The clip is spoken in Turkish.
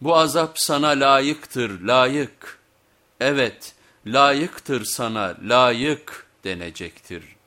Bu azap sana layıktır, layık. Evet, layıktır sana, layık denecektir.''